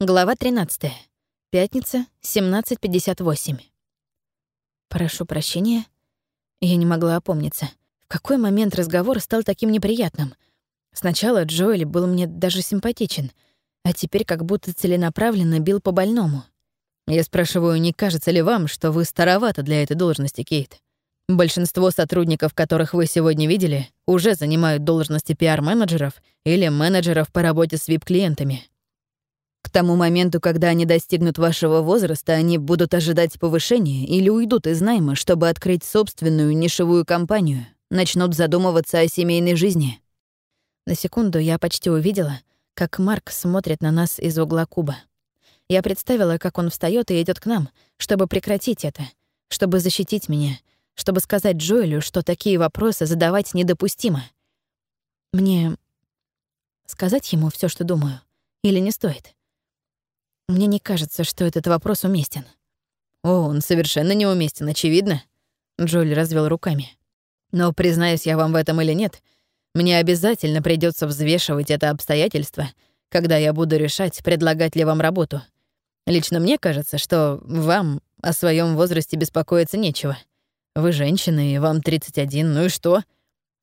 Глава 13. Пятница, 17.58. Прошу прощения. Я не могла опомниться. В какой момент разговор стал таким неприятным? Сначала Джоэль был мне даже симпатичен, а теперь как будто целенаправленно бил по больному. Я спрашиваю, не кажется ли вам, что вы староваты для этой должности, Кейт? Большинство сотрудников, которых вы сегодня видели, уже занимают должности пиар-менеджеров или менеджеров по работе с VIP-клиентами. Тому моменту, когда они достигнут вашего возраста, они будут ожидать повышения или уйдут из найма, чтобы открыть собственную нишевую компанию, начнут задумываться о семейной жизни. На секунду я почти увидела, как Марк смотрит на нас из угла куба. Я представила, как он встает и идет к нам, чтобы прекратить это, чтобы защитить меня, чтобы сказать Джоэлю, что такие вопросы задавать недопустимо. Мне сказать ему все, что думаю, или не стоит? Мне не кажется, что этот вопрос уместен. О, он совершенно неуместен, очевидно. Джоэль развел руками. Но, признаюсь я вам в этом или нет, мне обязательно придется взвешивать это обстоятельство, когда я буду решать, предлагать ли вам работу. Лично мне кажется, что вам о своем возрасте беспокоиться нечего. Вы женщина, и вам 31, ну и что?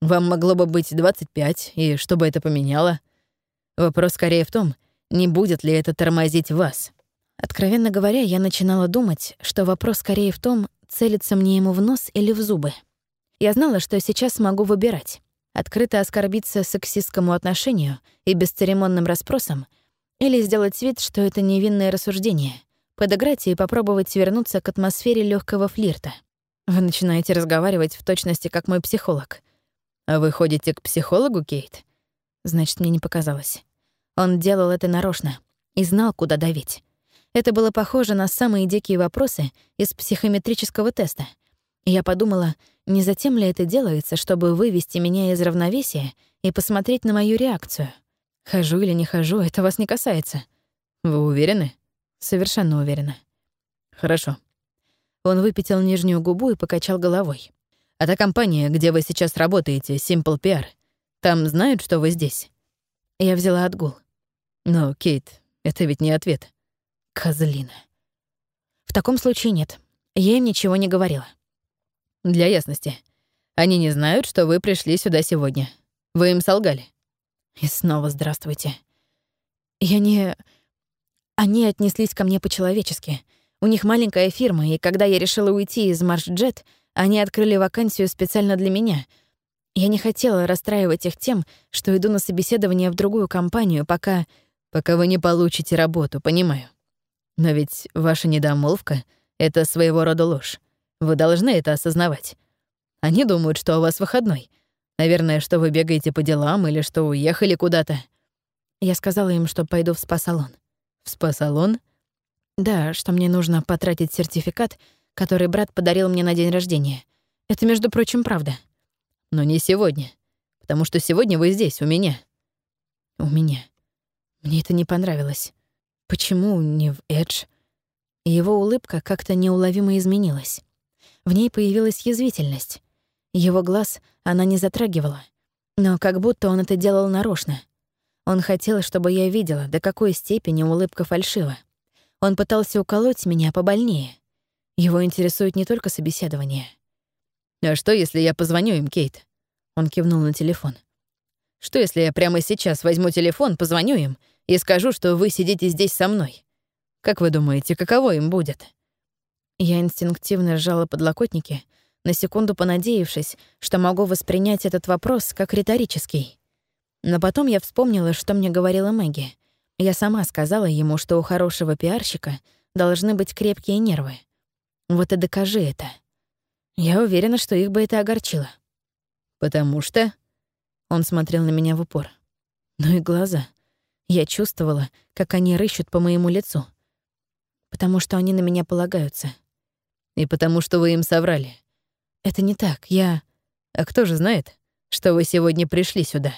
Вам могло бы быть 25, и что бы это поменяло? Вопрос скорее в том, не будет ли это тормозить вас? Откровенно говоря, я начинала думать, что вопрос скорее в том, целится мне ему в нос или в зубы. Я знала, что сейчас могу выбирать. Открыто оскорбиться сексистскому отношению и бесцеремонным расспросам или сделать вид, что это невинное рассуждение, подыграть и попробовать вернуться к атмосфере легкого флирта. Вы начинаете разговаривать в точности как мой психолог. А вы ходите к психологу, Кейт? Значит, мне не показалось. Он делал это нарочно и знал, куда давить. Это было похоже на самые дикие вопросы из психометрического теста. Я подумала, не затем ли это делается, чтобы вывести меня из равновесия и посмотреть на мою реакцию. Хожу или не хожу, это вас не касается. Вы уверены? Совершенно уверена. Хорошо. Он выпятил нижнюю губу и покачал головой. А та компания, где вы сейчас работаете, Simple PR, там знают, что вы здесь? Я взяла отгул. Но, Кейт, это ведь не ответ. Козлина. В таком случае нет. Я им ничего не говорила. Для ясности. Они не знают, что вы пришли сюда сегодня. Вы им солгали. И снова здравствуйте. Я не... Они отнеслись ко мне по-человечески. У них маленькая фирма, и когда я решила уйти из Маршджет, они открыли вакансию специально для меня. Я не хотела расстраивать их тем, что иду на собеседование в другую компанию, пока пока вы не получите работу, понимаю. Но ведь ваша недомолвка — это своего рода ложь. Вы должны это осознавать. Они думают, что у вас выходной. Наверное, что вы бегаете по делам или что уехали куда-то. Я сказала им, что пойду в спа-салон. В спа-салон? Да, что мне нужно потратить сертификат, который брат подарил мне на день рождения. Это, между прочим, правда. Но не сегодня. Потому что сегодня вы здесь, у меня. У меня. Мне это не понравилось. Почему не в Эдж? Его улыбка как-то неуловимо изменилась. В ней появилась язвительность. Его глаз она не затрагивала, но как будто он это делал нарочно. Он хотел, чтобы я видела, до какой степени улыбка фальшива. Он пытался уколоть меня побольнее. Его интересует не только собеседование. «А что, если я позвоню им, Кейт?» Он кивнул на телефон. «Что, если я прямо сейчас возьму телефон, позвоню им и скажу, что вы сидите здесь со мной. Как вы думаете, каково им будет?» Я инстинктивно сжала подлокотники, на секунду понадеявшись, что могу воспринять этот вопрос как риторический. Но потом я вспомнила, что мне говорила Мэгги. Я сама сказала ему, что у хорошего пиарщика должны быть крепкие нервы. Вот и докажи это. Я уверена, что их бы это огорчило. «Потому что...» Он смотрел на меня в упор. Ну и глаза. Я чувствовала, как они рыщут по моему лицу. Потому что они на меня полагаются. И потому что вы им соврали. Это не так, я... А кто же знает, что вы сегодня пришли сюда?»